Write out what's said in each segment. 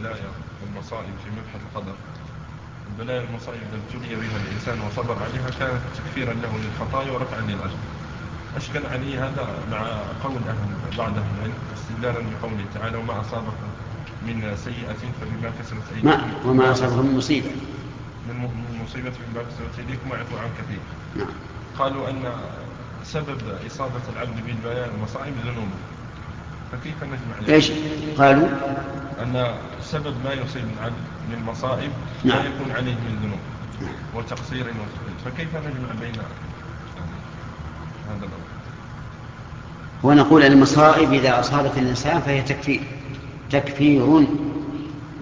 البلايا والمصائب في مبحث القدر. البلايا والمصائب التي ابتلي بها الإنسان وصبر عليها كانت تكفيرا له للخطايا ورفعا للأجر أشكل عليه هذا مع قول أهل بعض أهل العلم استدلالا بقوله تعالى وما أصابكم من سيئة فبما كسبت أيديكم ما وما أصابكم من مصيبة. من مصيبة فبما كسبت أيديكم ويعفو عن كثير نعم. قالوا أن سبب إصابة العبد بالبيان والمصائب ذنوبه. فكيف نجمع إيش؟ قالوا؟ أن سبب ما يصيب العبد من مصائب نعم. لا يكون عليه من ذنوب نعم. وتقصير وتقصير فكيف نجمع بين هذا الأمر؟ ونقول المصائب إذا أصابت الإنسان فهي تكفير. تكفير.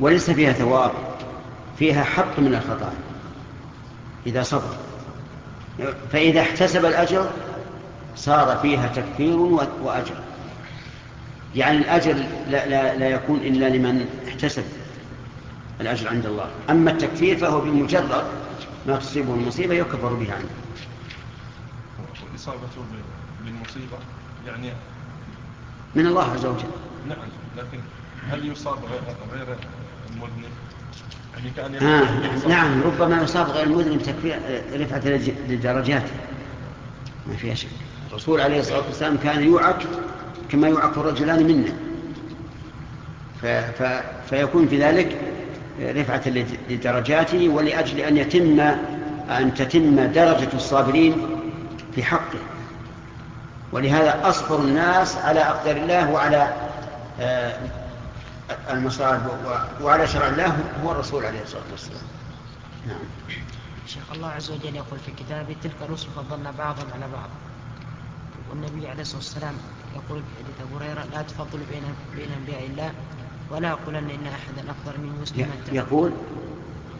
وليس فيها ثواب. فيها حق من الخطأ. إذا صبر. فإذا احتسب الأجر صار فيها تكفير وأجر. يعني الأجر لا, لا, لا يكون إلا لمن احتسب الأجر عند الله. أما التكفير فهو بمجرد ما تصيبه المصيبة يكفر بها عنه. والإصابة بالمصيبة يعني من الله عز وجل. نعم لكن هل يصاب غير غير المذنب؟ يعني كأن آه نعم ربما يصاب غير المذنب تكفير رفعة للدرجات. ما فيها شك. الرسول عليه الصلاة والسلام كان يوعك كما يوعك الرجلان منا. ف ف فيكون في ذلك رفعة لدرجاته ولأجل أن يتم أن تتم درجة الصابرين في حقه. ولهذا أصبر الناس على أقدار الله وعلى آه، المصائب وعلى شرع الله هو الرسول عليه الصلاة والسلام. نعم. شيخ الله عز وجل يقول في كتابه تلك الرسل فضلنا بعضهم على بعض. والنبي عليه الصلاة والسلام يقول في حديث أبو هريرة لا تفضل بين بين أنبياء الله ولا أقولن إن أحدا أفضل من مسلم يقول؟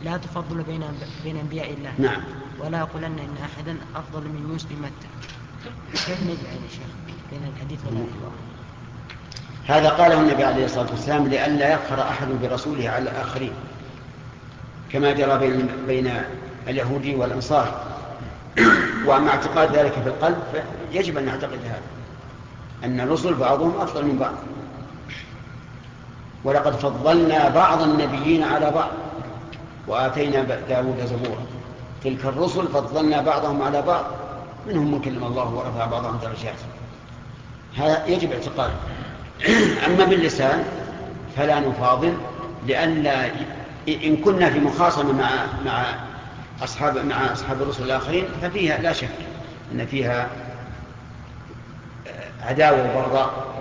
لا تفضل بين بين أنبياء الله نعم. ولا أقولن إن أحدا أفضل من يوسف متى كيف نجمع يا شيخ بين الحديث والآية هذا قاله النبي عليه الصلاة والسلام لئلا يفخر أحد برسوله على الآخرين كما جرى بين بين اليهودي والأنصار. وأما اعتقاد ذلك في القلب فيجب أن نعتقد هذا. أن الرسل بعضهم أفضل من بعض. ولقد فضلنا بعض النبيين على بعض وآتينا داود زبورا. تلك الرسل فضلنا بعضهم على بعض منهم من كلم الله ورفع بعضهم درجات. هذا يجب اعتقاده. أما باللسان فلا نفاضل لئلا إن كنا في مخاصمة مع مع أصحاب مع أصحاب الرسل الآخرين ففيها لا شك أن فيها عداوة وبغضاء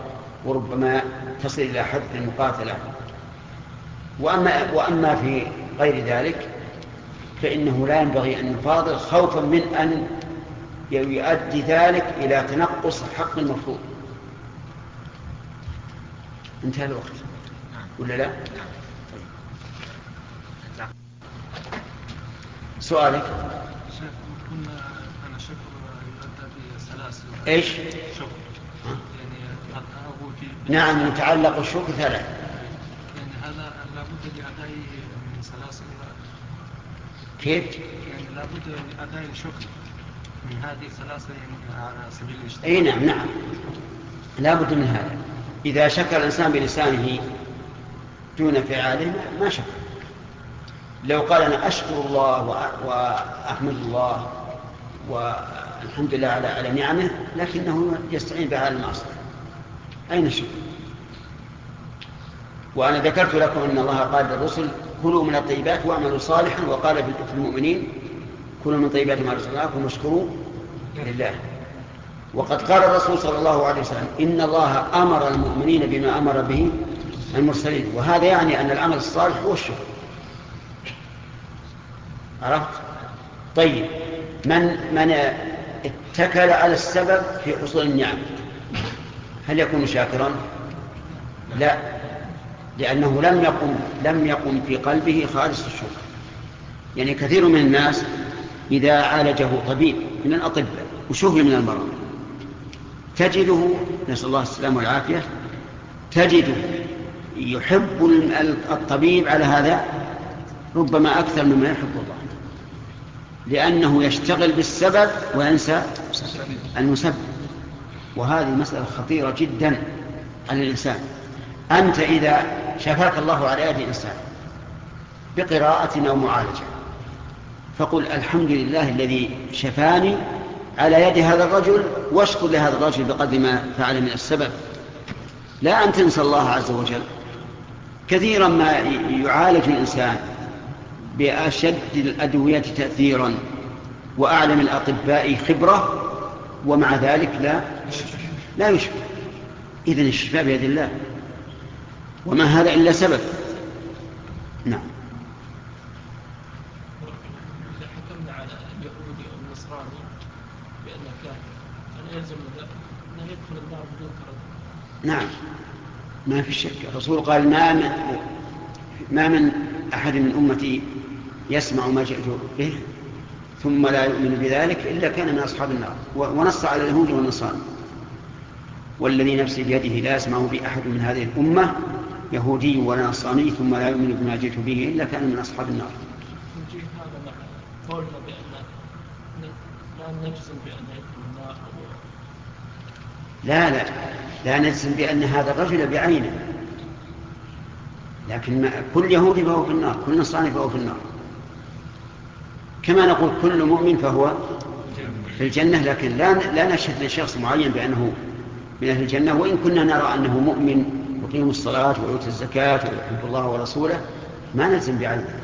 وربما تصل إلى حد المقاتلة. وأما, وأما في غير ذلك فإنه لا ينبغي أن نفاضل خوفا من أن يؤدي ذلك إلى تنقص حق المفروض. انتهى الوقت. ولا لا؟ سؤالك؟ أنا شكر يؤدى بسلاسل إيش؟ شكر يعني نعم يتعلق الشكر ثلاث يعني هذا لابد لأدائه من سلاسل كيف؟ يعني لابد لأداء الشكر من هذه السلاسل يعني على سبيل الاجتماع. إي نعم نعم. لابد من هذا. إذا شكر الإنسان بلسانه دون فعاله ما شكر. لو قال أنا أشكر الله وأحمد الله والحمد لله على على نعمه لكنه يستعين بها على المعصية أين الشكر؟ وأنا ذكرت لكم أن الله قال للرسل كلوا من الطيبات واعملوا صالحا وقال في المؤمنين كلوا من طيبات ما رزقناكم واشكروا لله. وقد قال الرسول صلى الله عليه وسلم إن الله أمر المؤمنين بما أمر به المرسلين. وهذا يعني أن العمل الصالح هو الشكر. عرفت؟ طيب من من اتكل على السبب في حصول النعم؟ هل يكون شاكرا؟ لا لأنه لم يقم لم يقم في قلبه خالص الشكر. يعني كثير من الناس إذا عالجه طبيب من الأطباء وشفي من المرض تجده نسأل الله السلامة والعافية تجده يحب الطبيب على هذا ربما أكثر مما يحب الله لأنه يشتغل بالسبب وينسى المسبب. وهذه مسألة خطيرة جدا على الإنسان. أنت إذا شفاك الله على يد إنسان بقراءة أو معالجة فقل الحمد لله الذي شفاني على يد هذا الرجل واشكر لهذا الرجل بقدر ما فعل من السبب. لا أن تنسى الله عز وجل. كثيرا ما يعالج الإنسان بأشد الأدوية تأثيرا وأعلم الأطباء خبرة ومع ذلك لا لا يشفى. إذن الشفاء بيد الله. وما هذا إلا سبب. نعم. حكمنا على اليهودي أو النصراني بأنه كافر فلا يلزم أنه يدخل النار بدون نعم. ما في شك. الرسول قال ما من ما من أحد من أمتي يسمع ما جئت به. ثم لا يؤمن بذلك إلا كان من أصحاب النار. ونص على اليهود والنصارى. والذي نفسي بيده لا يسمع بي أحد من هذه الأمة يهودي ولا نصراني ثم لا يؤمن بما جئت به إلا كان من أصحاب النار. نجيب هذا مع قولنا بأن لا نجزم بأن النار لا لا لا نجزم بأن هذا الرجل بعينه. لكن ما كل يهودي فهو في النار كل نصراني فهو في النار. كما نقول كل مؤمن فهو في الجنة لكن لا لا نشهد لشخص معين بأنه من أهل الجنة وإن كنا نرى أنه مؤمن يقيم الصلاة ويؤتي الزكاة ويحب الله ورسوله ما نلزم بعينه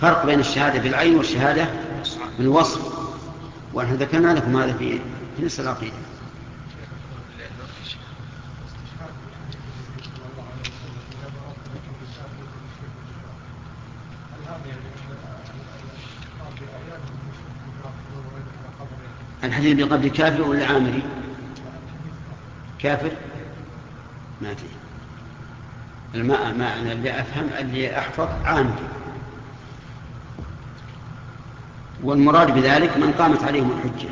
فرق بين الشهادة بالعين والشهادة بالوصف. ونحن ذكرنا لكم هذا في نص العقيدة. الحديث بقبل كافر ولا عامري؟ كافر؟ ما أدري. الماء ما أنا اللي أفهم اللي أحفظ عامري والمراد بذلك من قامت عليهم الحجة.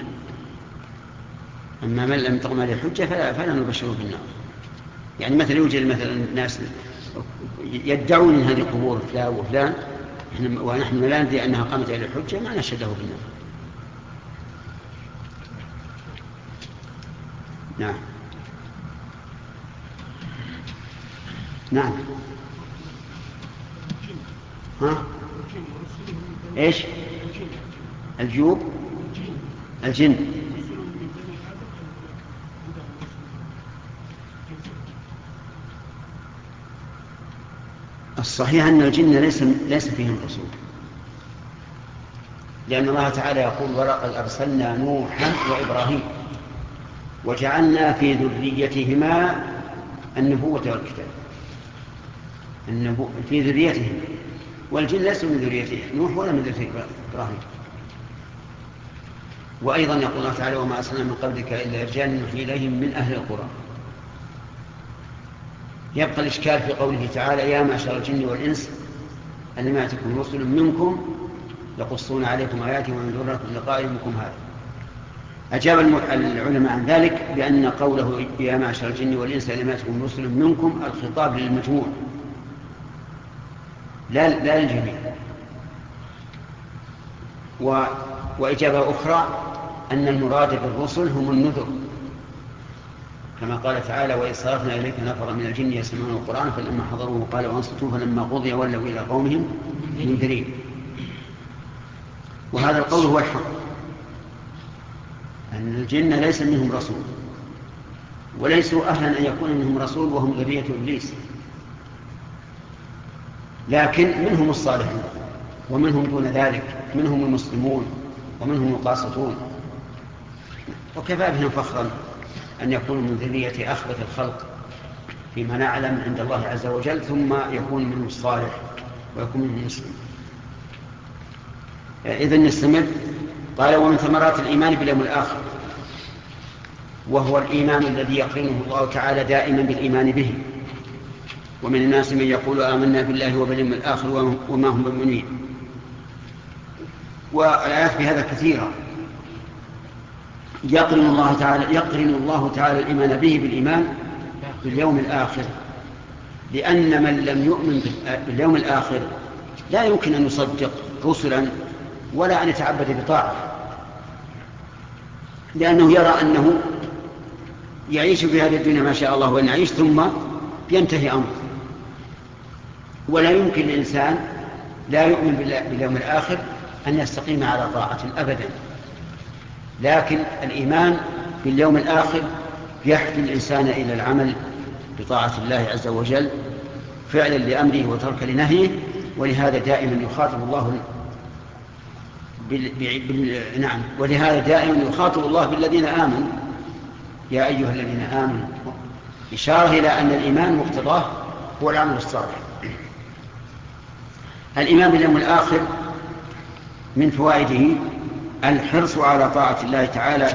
أما من لم تقم عليه الحجة فلا, فلا نبشره بالنار. يعني مثلا يوجد مثلا ناس يدعون ان هذه قبور فلان وفلان ونحن لا ندري أنها قامت عليه الحجة ما نشهده بالنار. نعم. نعم. ها؟ إيش؟ الجوب؟ الجن. الصحيح أن الجن ليس ليس فيهم رسول لأن الله تعالى يقول ولقد أرسلنا نوحا وإبراهيم وجعلنا في ذريتهما النبوة والكتاب. النبو... في ذريتهم والجن ليسوا من ذريته نوح ولا من ذرية إبراهيم. وأيضا يقول الله تعالى وما أرسلنا من قبلك إلا رجال نوحي إليهم من أهل القرى. يبقى الإشكال في قوله تعالى يا معشر الجن والإنس أنما يأتكم رسل منكم يقصون عليكم آياتي وينذرونكم لقاء يومكم هذا. أجاب العلماء عن ذلك بأن قوله يا معشر الجن والإنس أنما يأتكم رسل منكم الخطاب للمجموع. لا لا للجميع. و وإجابة أخرى أن المراد بالرسل هم النذر. كما قال تعالى وإذ صرفنا إليك نفر من الجن يسمعون القرآن فلما حضروه قال وانصتوا فلما قضي ولوا إلى قومهم منذرين. وهذا القول هو الحق أن الجن ليس منهم رسول وليسوا أهلا أن يكون منهم رسول وهم ذرية إبليس. لكن منهم الصالحون ومنهم دون ذلك منهم المسلمون ومنهم القاسطون وكفى بهم فخرا أن يكونوا من ذرية أخبث الخلق فيما نعلم عند الله عز وجل ثم يكون منهم الصالح ويكون منهم المسلم. إذا نستمر. قال ومن ثمرات الإيمان باليوم الآخر وهو الإيمان الذي يقرنه الله تعالى دائما بالإيمان به ومن الناس من يقول آمنا بالله وباليوم الآخر وما هم بمؤمنين. والآيات في هذا كثيرة. يقرن الله تعالى يقرن الله تعالى الإيمان به بالإيمان باليوم الآخر. لأن من لم يؤمن باليوم الآخر لا يمكن أن يصدق رسلا ولا أن يتعبد بطاعة. لأنه يرى أنه يعيش في هذه الدنيا ما شاء الله وأن يعيش ثم ينتهي أمره. ولا يمكن للإنسان لا يؤمن باليوم الآخر أن يستقيم على طاعة أبدا لكن الإيمان باليوم الآخر يحدي الإنسان إلى العمل بطاعة الله عز وجل فعلا لأمره وترك لنهيه ولهذا دائما يخاطب الله. بال... نعم ولهذا دائما يخاطب الله بالذين آمنوا يا أيها الذين آمنوا إشارة إلى أن الإيمان مقتضاه هو العمل الصالح الإيمان باليوم الآخر من فوائده الحرص على طاعة الله تعالى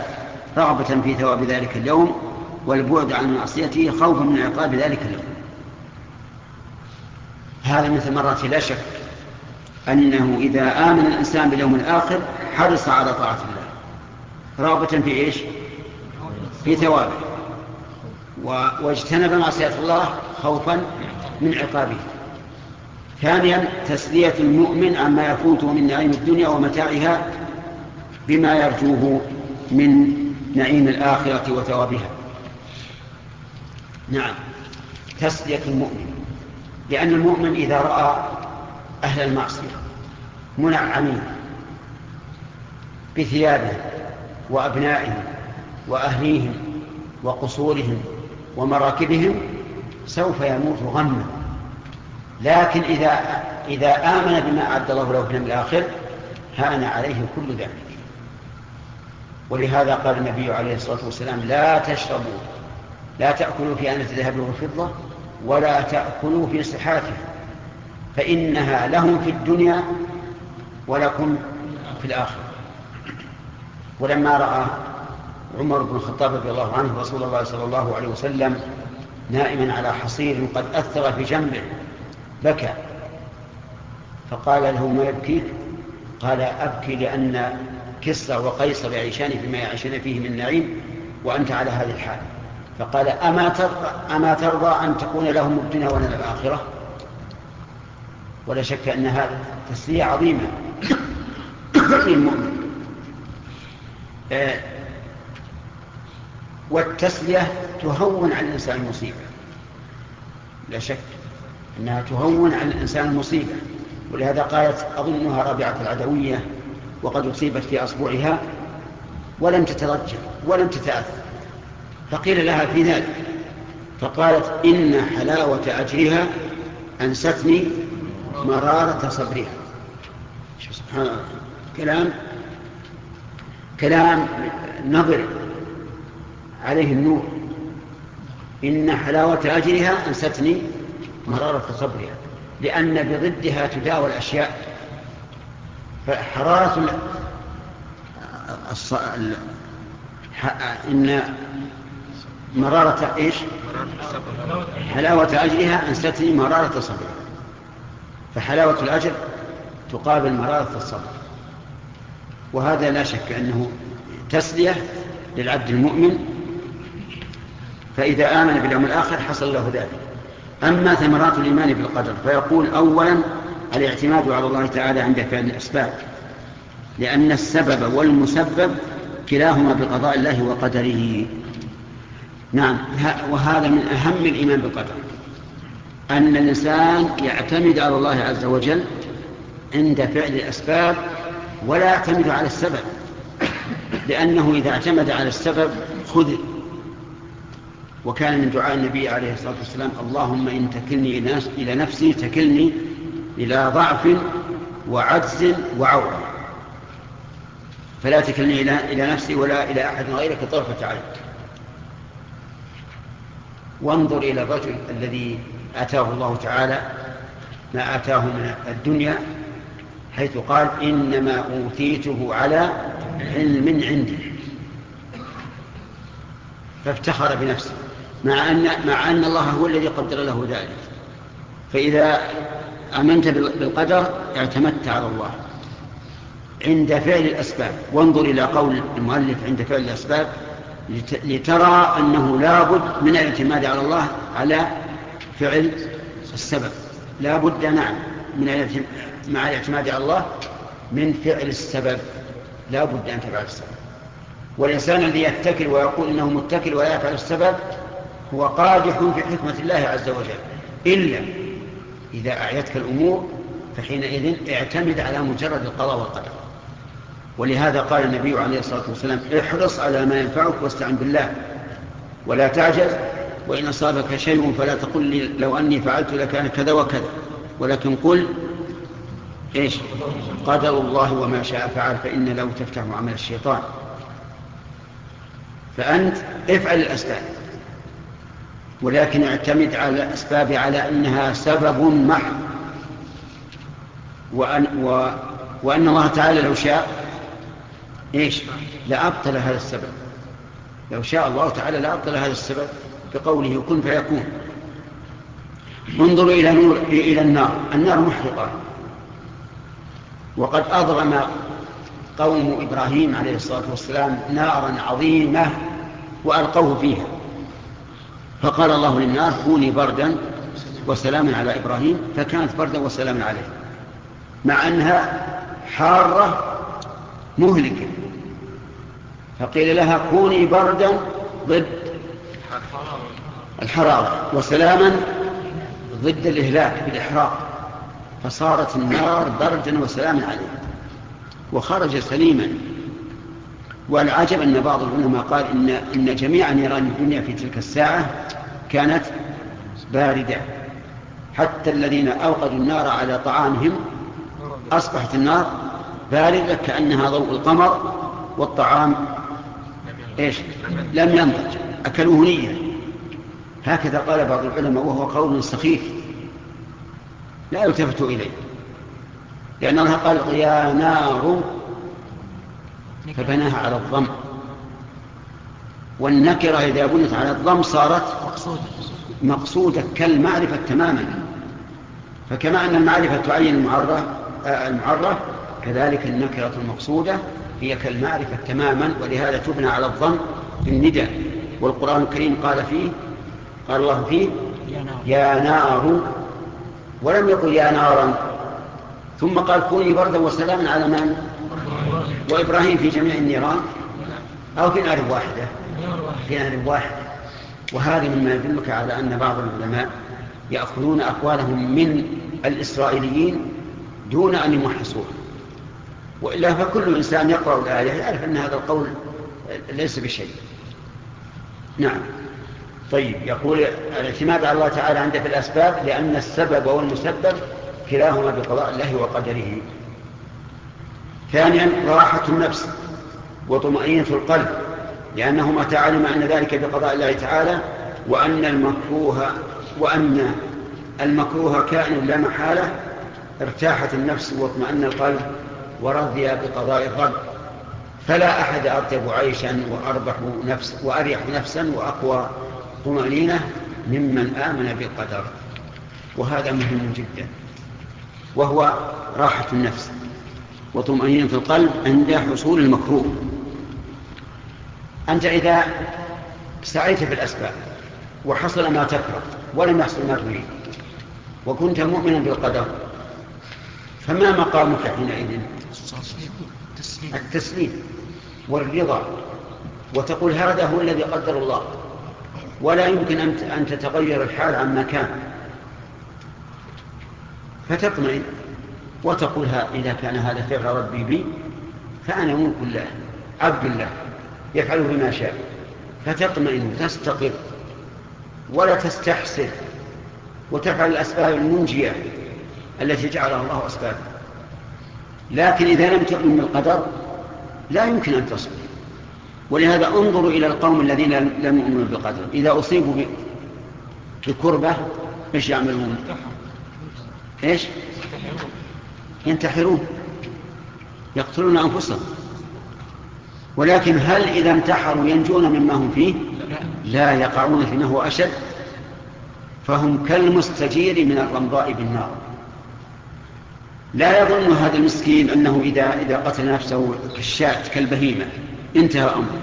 رغبة في ثواب ذلك اليوم والبعد عن معصيته خوفا من عقاب ذلك اليوم. هذا من ثمراته لا شك أنه إذا آمن الإنسان باليوم الآخر حرص على طاعة الله. رغبة في إيش؟ في ثوابه. واجتنب معصية الله خوفا من عقابه. ثانيا تسلية المؤمن عما يفوته من نعيم الدنيا ومتاعها بما يرجوه من نعيم الآخرة وثوابها. نعم. تسلية المؤمن. لأن المؤمن إذا رأى أهل المعصية منعمين بثيابهم وأبنائهم وأهليهم وقصورهم ومراكبهم سوف يموت غما. لكن إذا إذا آمن بما أعد الله له في اليوم الآخر هان عليه كل ذلك. ولهذا قال النبي عليه الصلاة والسلام لا تشربوا لا تأكلوا في آنة الذهب والفضة ولا تأكلوا في صحافها فإنها لهم في الدنيا ولكم في الآخرة. ولما رأى عمر بن الخطاب رضي الله عنه رسول الله صلى الله عليه وسلم نائما على حصير قد أثر في جنبه بكى. فقال له ما يبكيك؟ قال أبكي لأن كسرى وقيصر يعيشان فيما يعيشان فيه من نعيم وأنت على هذه الحال. فقال أما ترضى, أما ترضى أن تكون لهم الدنيا ولنا الآخرة؟ ولا شك أن هذا تسلية عظيمة للمؤمن آه والتسلية تهون على الإنسان المصيبة. لا شك أنها تهون على الإنسان المصيبة ولهذا قالت أظنها رابعة العدوية وقد أصيبت في أصبعها ولم تترجع ولم تتأثر فقيل لها في ذلك فقالت إن حلاوة أجرها أنستني مرارة صبرها. سبحان الله كلام كلام نظر عليه النور. إن حلاوة أجرها أنستني مرارة صبرها لأن بضدها تداوى الأشياء فحرارة الص... إن مرارة إيش؟ حلاوة أجرها أنستني مرارة صبرها. فحلاوة الأجر تقابل مرارة الصبر. وهذا لا شك أنه تسلية للعبد المؤمن. فإذا آمن باليوم الآخر حصل له ذلك. أما ثمرات الإيمان بالقدر فيقول أولا الاعتماد على الله تعالى عند فعل الأسباب لأن السبب والمسبب كلاهما بقضاء الله وقدره. نعم وهذا من أهم الإيمان بالقدر. أن الإنسان يعتمد على الله عز وجل عند فعل الأسباب ولا يعتمد على السبب لأنه إذا اعتمد على السبب خذ وكان من دعاء النبي عليه الصلاة والسلام اللهم إن تكلني إلى نفسي تكلني إلى ضعف وعجز وعورة. فلا تكلني إلى نفسي ولا إلى أحد غيرك طرفة عين. وانظر إلى الرجل الذي آتاه الله تعالى ما آتاه من الدنيا حيث قال إنما أوتيته على علم عندي فافتخر بنفسه. مع أن, مع أن الله هو الذي قدر له ذلك. فإذا آمنت بالقدر اعتمدت على الله. عند فعل الأسباب. وانظر إلى قول المؤلف عند فعل الأسباب. لترى أنه لابد من الاعتماد على الله على فعل السبب. لا بد نعم من مع الاعتماد على الله من فعل السبب. لا بد أن تفعل السبب. والإنسان الذي يتكل ويقول إنه متكل ولا يفعل السبب هو قادح في حكمة الله عز وجل. إلا إذا أعيتك الأمور فحينئذ اعتمد على مجرد القضاء والقدر. ولهذا قال النبي عليه الصلاة والسلام احرص على ما ينفعك واستعن بالله ولا تعجز وإن أصابك شيء فلا تقل لي لو أني فعلت لكان كذا وكذا. ولكن قل إيش؟ قدر الله وما شاء فعل فإن لو تفتح عمل الشيطان. فأنت افعل الأسباب. ولكن اعتمد على الأسباب على أنها سبب محض وأن, و وأن الله تعالى لو شاء إيش؟ لأبطل هذا السبب. لو شاء الله تعالى لأبطل هذا السبب بقوله كن فيكون. انظروا إلى, نور إلى النار. النار محرقة. وقد أضرم قوم إبراهيم عليه الصلاة والسلام نارا عظيمة وألقوه فيها. فقال الله للنار كوني بردا وسلاما على إبراهيم فكانت بردا وسلاما عليه مع أنها حارة مهلكة. فقيل لها كوني بردا ضد الحرارة وسلاما ضد الإهلاك بالإحراق. فصارت النار بردا وسلاما عليه. وخرج سليما والعجب أن بعض العلماء قال إن, إن جميع نيران الدنيا في تلك الساعة كانت باردة. حتى الذين أوقدوا النار على طعامهم أصبحت النار باردة كأنها ضوء القمر والطعام إيش؟ لم ينضج. أكلوه نية. هكذا قال بعض العلماء وهو قول سخيف. لا يلتفت إليه. لأن الله قال يا نار فبناها على الضم. والنكرة إذا بنت على الضم صارت مقصودة. كالمعرفة تماما. فكما أن المعرفة تعين المعرة آه، المعرة كذلك النكرة المقصودة هي كالمعرفة تماما ولهذا تبنى على الضم بالندى والقرآن الكريم قال فيه قال الله فيه يا نار. ولم يقل يا نارا. ثم قال كوني بردا وسلاما على من؟ وإبراهيم في جميع النيران أو في نار واحدة. في نار واحدة. وهذا مما يدلك على أن بعض العلماء يأخذون أقوالهم من الإسرائيليين دون أن يمحصوها. وإلا فكل إنسان يقرأ الآية يعرف أن هذا القول ليس بشيء. نعم. طيب يقول الاعتماد على الله تعالى عنده في الأسباب لأن السبب والمسبب كلاهما بقضاء الله وقدره. ثانيا راحة النفس وطمأنينة القلب لأنه متى علم أن ذلك بقضاء الله تعالى وأن المكروه وأن المكروه كائن لا محالة. ارتاحت النفس واطمأن القلب ورضي بقضاء الرب. فلا أحد أطيب عيشا وأربح نفس وأريح نفسا وأقوى طمأنينة ممن آمن بالقدر وهذا مهم جدا. وهو راحة النفس. وطمأنينة القلب عند حصول المكروه. أنت إذا سعيت في الأسباب وحصل ما تكره ولم يحصل ما تريد وكنت مؤمنا بالقدر فما مقامك حينئذ؟ التسليم. والرضا. وتقول هذا هو الذي قدر الله. ولا يمكن أن تتغير الحال عما كان. فتطمئن. وتقول إذا كان هذا فعل ربي بي فأنا ملك الله عبد الله يفعل بما شاء. فتطمئن تستقر ولا تستحسر وتفعل الأسباب المنجية التي جعلها الله أسبابا. لكن إذا لم تؤمن بالقدر لا يمكن أن تصبر. ولهذا انظروا إلى القوم الذين لم يؤمنوا بالقدر. إذا أصيبوا بكربة إيش يعملون؟ إيش؟ ينتحرون يقتلون أنفسهم. ولكن هل إذا انتحروا ينجون مما هم فيه؟ لا يقعون فيما هو أشد. فهم كالمستجير من الرمضاء بالنار. لا يظن هذا المسكين أنه إذا, إذا قتل نفسه كالشاة كالبهيمة انتهى أمره.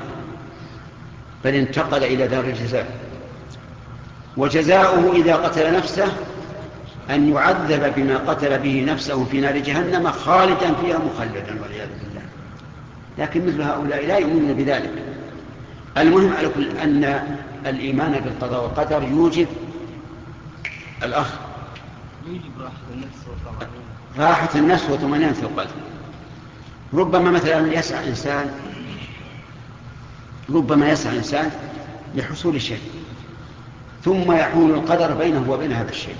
بل انتقل إلى دار الجزاء. وجزاؤه إذا قتل نفسه أن يعذب بما قتل به نفسه في نار جهنم خالدا فيها مخلدا والعياذ بالله. لكن مثل هؤلاء لا يؤمنون بذلك. المهم على كل أن الإيمان بالقضاء والقدر يوجب الأخ يجب راحة النفس والطمأنينة. راحة النفس وطمأنينة القلب. ربما مثلا يسعى إنسان ربما يسعى إنسان لحصول شيء ثم يحول القدر بينه وبين هذا الشيء.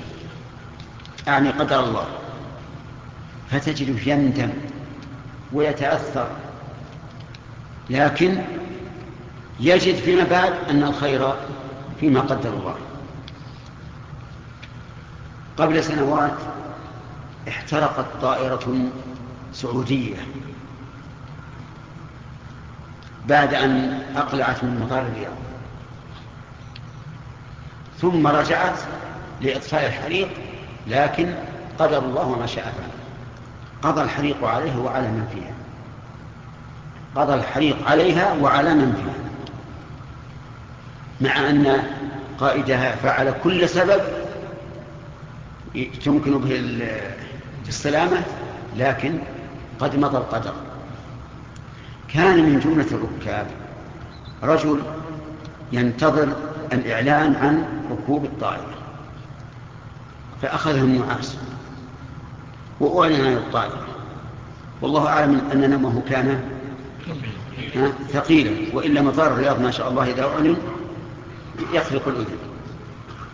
أعني قدر الله. فتجده يندم ويتأثر. لكن يجد فيما بعد أن الخير فيما قدر الله. قبل سنوات احترقت طائرة سعودية بعد أن أقلعت من مطار الرياض ثم رجعت لإطفاء الحريق لكن قدر الله ما شاء فعل. قضى الحريق عليه وعلى من فيها. قضى الحريق عليها وعلى من فيها. مع أن قائدها فعل كل سبب تمكن به السلامة لكن قد مضى القدر. كان من جملة الركاب رجل ينتظر الإعلان عن ركوب الطائرة. فأخذه النعاس وأعلن عن الطائرة. والله أعلم أن نومه كان ثقيلا وإلا مطار الرياض ما شاء الله إذا أعلن يخلق الأذن.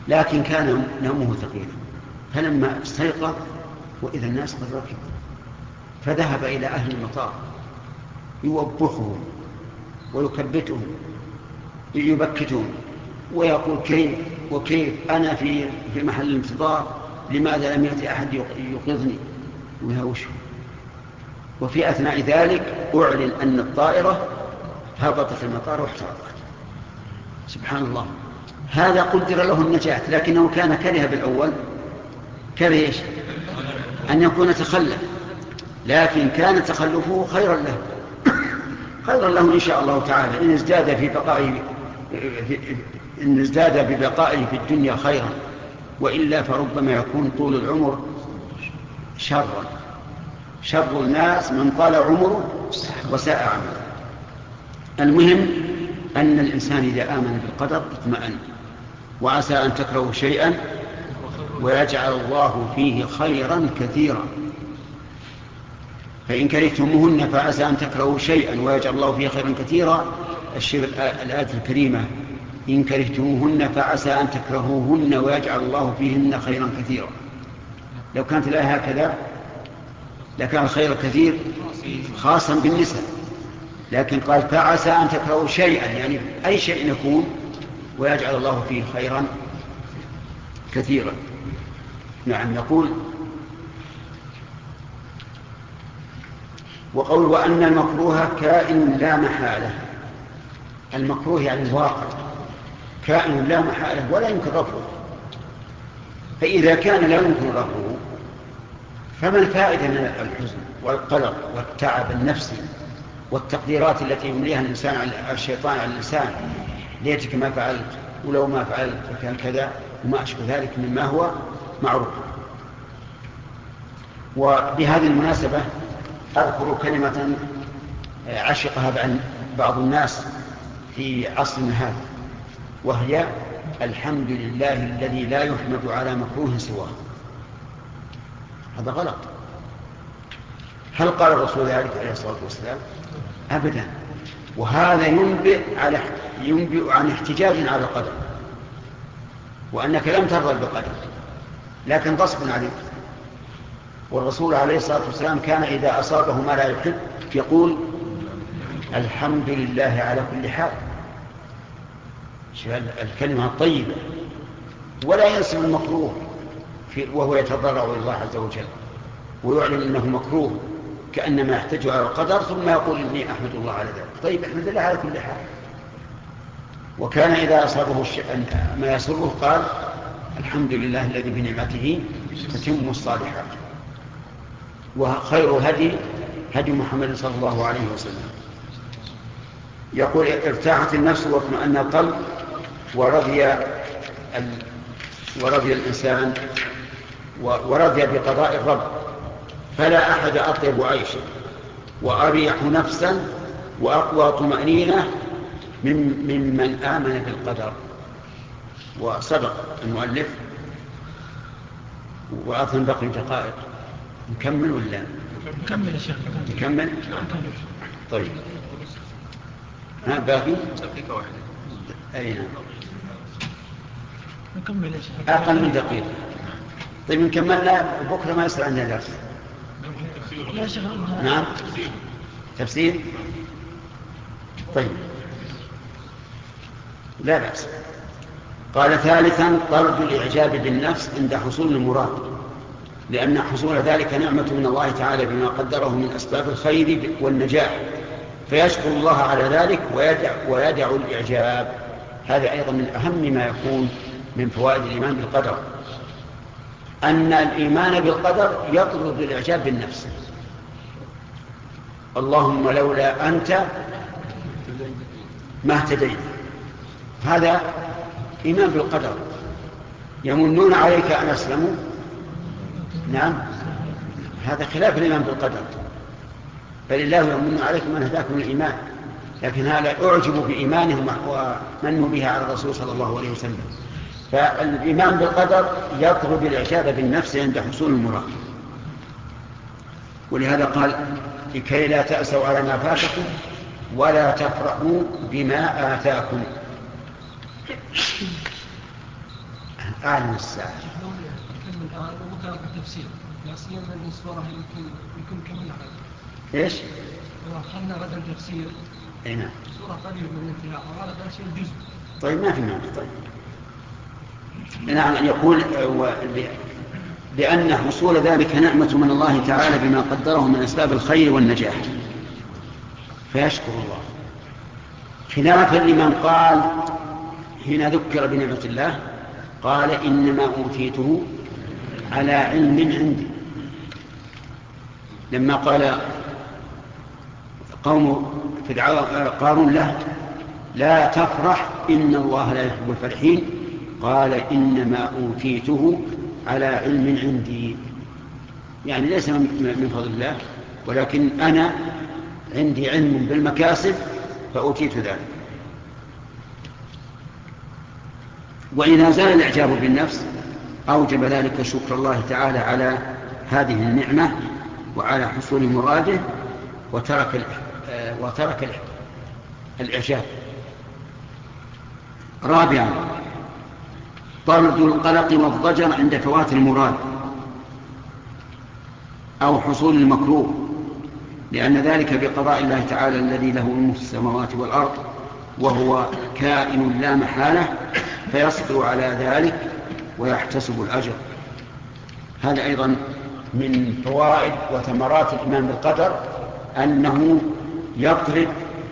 لكن كان نومه ثقيلا. فلما استيقظ وإذا الناس قد ركبوا فذهب إلى أهل المطار يوبخهم ويكبتهم يبكتهم ويقول كيف وكيف أنا في في محل الانتظار لماذا لم يأتي أحد يوقظني ويهوشه وفي أثناء ذلك أعلن أن الطائرة هبطت المطار واحترقت. سبحان الله. هذا قدر له النجاة لكنه كان كره بالأول. كره إيش؟ أن يكون تخلف. لكن كان تخلفه خيرا له. خيرا له إن شاء الله تعالى. إن ازداد في بقائه إن ازداد ببقائه في الدنيا خيرا. وإلا فربما يكون طول العمر شرا شر الناس من طال عمره وساء عمله. المهم أن الإنسان إذا آمن بالقدر اطمأن وعسى أن تكرهوا شيئا ويجعل الله فيه خيرا كثيرا. فإن كرهتموهن فعسى أن تكرهوا شيئا ويجعل الله فيه خيرا كثيرا. الشيء الآية الكريمة إن كرهتموهن فعسى أن تكرهوهن ويجعل الله فيهن خيرا كثيرا. لو كانت الآية هكذا لكان الخير كثير خاصا بالنساء. لكن قال فعسى أن تكرهوا شيئا يعني أي شيء يكون ويجعل الله فيه خيرا كثيرا. نعم يقول وقول وأن المكروه كائن لا محالة. المكروه يعني الواقع كائن لا محالة ولا يمكن رفضه فإذا كان لا يمكن رفضه فما الفائدة من الحزن والقلق والتعب النفسي والتقديرات التي يمليها الإنسان على الشيطان على الإنسان ليتك ما فعلت ولو ما فعلت فكان كذا وما أشبه ذلك مما هو معروف. وبهذه المناسبة أذكر كلمة عشقها بعض الناس في عصرنا هذا. وهي الحمد لله الذي لا يحمد على مكروه سواه. هذا غلط. هل قال الرسول ذلك عليه الصلاة والسلام؟ أبدا. وهذا ينبئ, على ينبئ عن احتجاج على القدر. وأنك لم ترضى بالقدر. لكن غصب عليك. والرسول عليه الصلاة والسلام كان إذا أصابه ما لا يحب يقول الحمد لله على كل حال. الكلمة الطيبة ولا ينسب المكروه وهو يتضرع إلى الله عز وجل ويعلن أنه مكروه كأنما يحتج على القدر ثم يقول إني أحمد الله على ذلك. طيب أحمد الله على كل حال. وكان إذا أصابه ما يسره قال الحمد لله الذي بنعمته تتم الصالحات. وخير الهدي هدي محمد صلى الله عليه وسلم. يقول ارتاحت النفس واطمأن القلب ورضي ال... ورضي الإنسان ورضي بقضاء الرب. فلا أحد أطيب عيشا وأريح نفسا وأقوى طمأنينة ممن من آمن بالقدر. وصدق المؤلف وأظن بقي دقائق. نكمل ولا؟ كمل يا شيخ. نكمل؟ طيب. ها باقي؟ دقيقة واحدة. أي نعم. نكمل يا شيخ أقل من دقيقة. طيب إن كملنا بكرة ما يصير عندنا درس. يا شيخ نعم. تفسير طيب. لا بأس. قال ثالثا طرد الإعجاب بالنفس عند حصول المراد لأن حصول ذلك نعمة من الله تعالى بما قدره من أسباب الخير والنجاح. فيشكر الله على ذلك ويدع, ويدع الإعجاب. هذا أيضا من أهم ما يكون من فوائد الإيمان بالقدر. أن الإيمان بالقدر يطرد الإعجاب بالنفس. اللهم لولا أنت ما اهتدينا هذا إيمان بالقدر. يمنون عليك أن أسلموا نعم. هذا خلاف الإيمان بالقدر. بل الله يمن عليكم أن هداكم الإيمان لكن هذا أعجبوا بإيمانهم ومنوا بها على الرسول صلى الله عليه وسلم فالإيمان بالقدر يطلب الإعجاب بالنفس عند حصول المراد ولهذا قال لكي لا تأسوا على ما فاتكم ولا تفرحوا بما آتاكم أعلم الساعة التفسير لا سيما الصورة يمكن يمكن كملها لو أخذنا غدا تفسير. أي نعم. سورة قليل من الانتهاء وهذا شيء جزء. طيب ما في مانع طيب. نعم يقول. لأن حصول ذلك نعمة من الله تعالى بما قدره من أسباب الخير والنجاح. فيشكر الله. خلافا لمن قال حين ذكر بنعمة الله قال إنما أوتيته على علم عندي. لما قال قوم قارون له لا تفرح إن الله لا يحب الفرحين. قال إنما أوتيته على علم عندي. يعني ليس من فضل الله ولكن أنا عندي علم بالمكاسب فأوتيت ذلك. وإذا زال الإعجاب بالنفس أوجب ذلك شكر الله تعالى على هذه النعمة وعلى حصول مراده وترك وترك الإعجاب. رابعا طرد القلق والضجر عند فوات المراد أو حصول المكروه لأن ذلك بقضاء الله تعالى الذي له ملك السماوات والأرض وهو كائن لا محالة فيصبر على ذلك ويحتسب الأجر. هذا أيضا من فوائد وثمرات الإيمان بالقدر أنه يطرد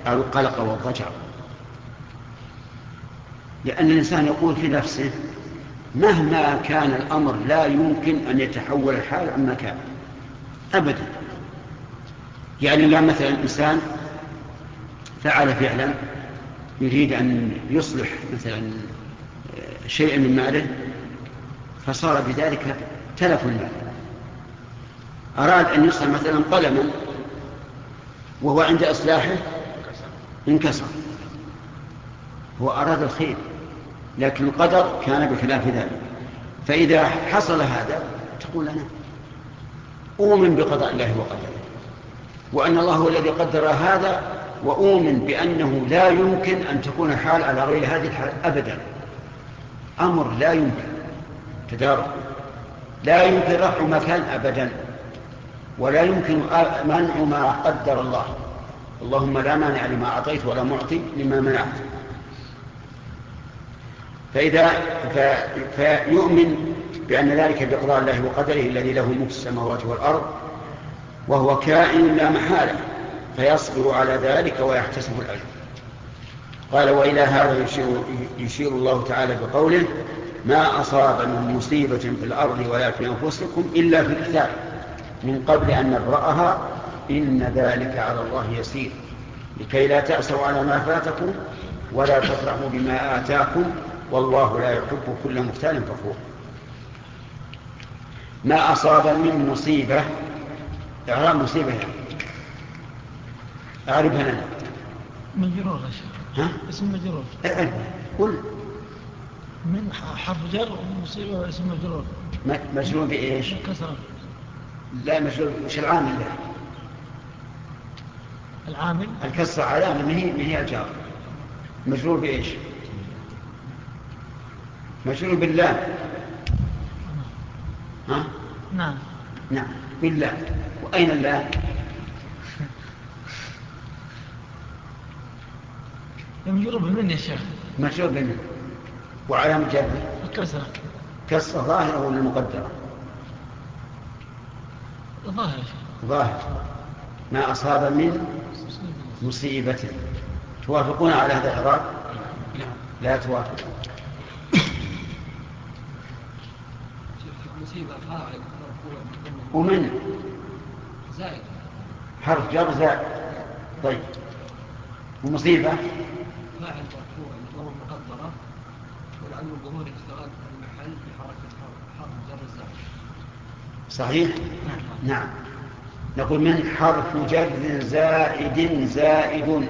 القلق والضجر. لأن الإنسان يقول في نفسه مهما كان الأمر لا يمكن أن يتحول الحال عما كان أبدا. يعني الآن مثلا الإنسان فعل فعلا يريد أن يصلح مثلا شيئا من ماله فصار بذلك تلف المال. أراد أن يصلح مثلا قلما وهو عند إصلاحه انكسر. هو أراد الخير لكن القدر كان بخلاف ذلك. فإذا حصل هذا تقول أنا أؤمن بقضاء الله وقدره وأن الله هو الذي قدر هذا وأؤمن بأنه لا يمكن أن تكون الحال على غير هذه الحال أبدا. أمر لا يمكن تدارك. لا يمكن رفع مكان أبدا. ولا يمكن منع ما قدر الله. اللهم لا مانع لما أعطيت ولا معطي لما منعت. فإذا فيؤمن بأن ذلك بقضاء الله وقدره الذي له ملك السماوات والأرض وهو كائن لا محالة فيصبر على ذلك ويحتسب الأجر. قال وإلى هذا يشير, يشير الله تعالى بقوله ما أصاب من مصيبة في الأرض ولا في أنفسكم إلا في الكتاب. من قبل أن نبرأها إن ذلك على الله يسير. لكي لا تأسوا على ما فاتكم ولا تفرحوا بما آتاكم والله لا يحب كل مختال فخور. ما أصاب من مصيبة إعراب مصيبة يعني. أعرفها لنا مجرور يا شيخ. ها؟ اسم مجرور. اعرف قل. من حرف جر ومصيبة اسم مجرور. مجرور بإيش؟ كسرة. لا مجرور وش العامل له؟ العامل؟ الكسرة علامة من هي من هي الجار مجرور بإيش؟ مجرور بالله. ها؟ نعم. نعم بالله. وأين الله؟ مجرور بمن يا شيخ. مجرور بالله وعلامة جره الكسرة كسرة ظاهرة ولا مقدرة؟ ظاهر. ظاهر. ما أصاب من مصيبة. توافقون على هذا الإعراب؟ لا توافقون ومن؟ زائد. حرف جر زائد. طيب. ومصيبة؟ فاعل مرفوع بالضمة مقدرة. والعلم الظهور اشتغال المحل بحركة حرف جر زائد. صحيح؟ نعم. نقول من حرف جر زائد زائد؟